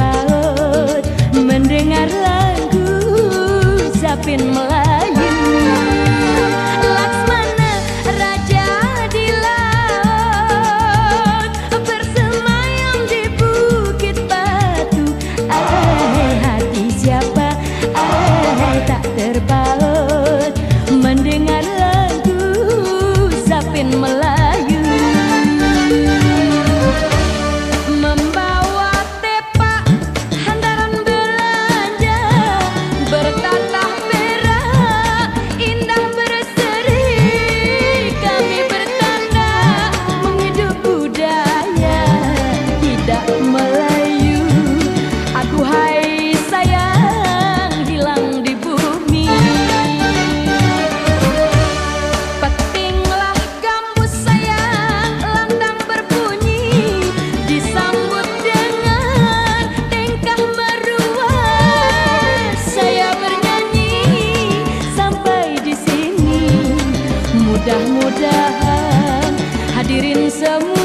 apagó. Mudah-mudahan hadirin semua